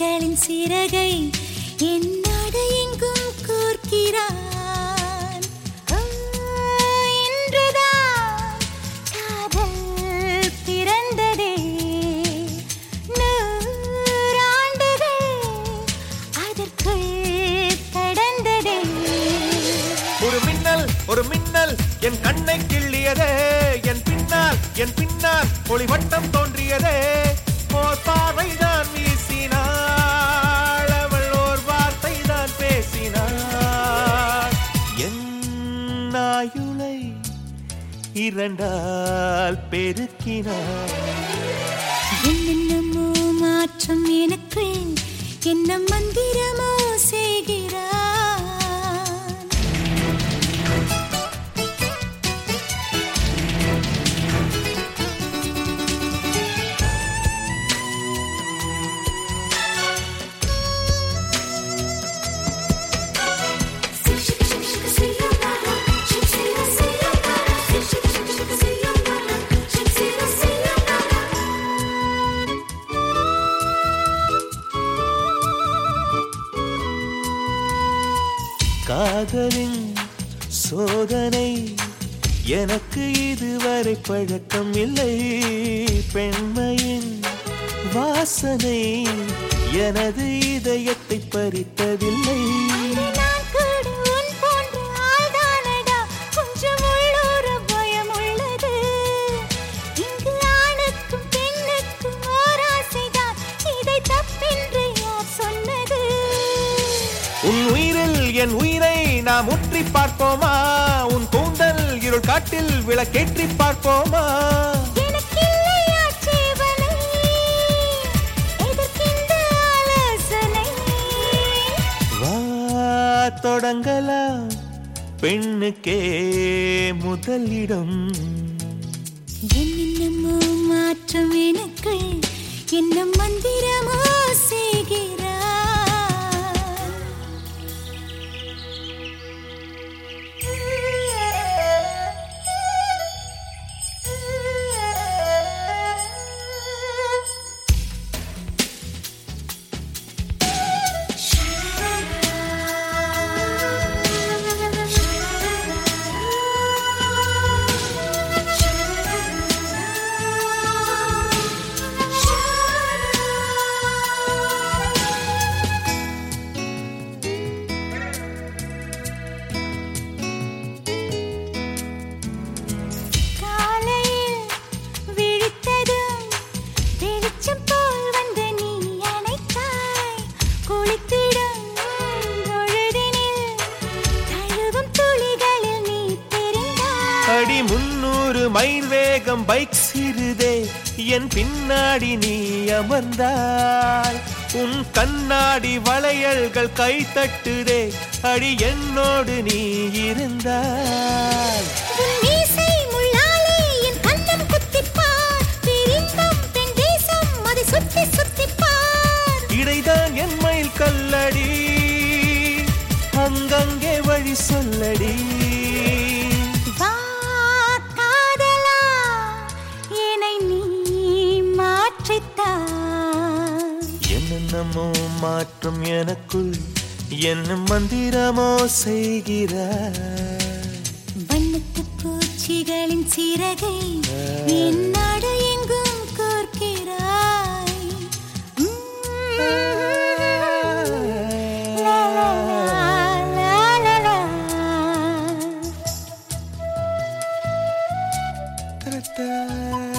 பூச்சிகளின் சிறகை என்னோடு எங்கும் கோர்க்கிறான். இன்றுதான் காதல் பிறந்ததே. நூறாண்டுகள் அதற்குள் கடந்ததே. ஒரு மின்னல் ஒரு மின்னல் என் கண்ணை கிள்ளியதே. என் பின்னால் என் பின்னால் ஒளிவட்டம் தோன்றியதே. பார்வைதான் வீசினார். தான் பேசினாள் என் ஆயுளை இரண்டால் பெருக்கினார். என்னென்னமோ மாற்றம் எனக்கு என்ன மந்திரமா காதலின் சோதனை. எனக்கு இதுவரை பழக்கம் இல்லை. பெண்மையின் வாசனை எனது இதயத்தை பறித்ததில்லை. உன் உயிரை என் உயிரை நாம் உற்றி பார்ப்போமா? உன் கூந்தல் இருள் காட்டில் விளக்கேற்றி பார்ப்போமா? தொடங்கலாம் பெண்ணுக்கே முதலிடம். என்னென்னமோ மாற்றம் எனக்குள் என்ன மந்திரமோ செய்கிறான் மைல் வேகம் பைக் சிறுதே என் பின்னாடி நீ அமர்ந்தாய். உன் கண்ணாடி வளையல்கள் கை தட்டுதே அடி என்னோடு நீ இருந்தாய். இடைதான் என் மயில் கல்லடி அங்கங்கே வழி சொல்லடி. மாற்றம் எனக்குள் என்ன மந்திரமோ செய்கிறார் வண்ணத்து பூச்சிகளின் சிறகை நாடு கோர்க்கிறாய் Ta-da.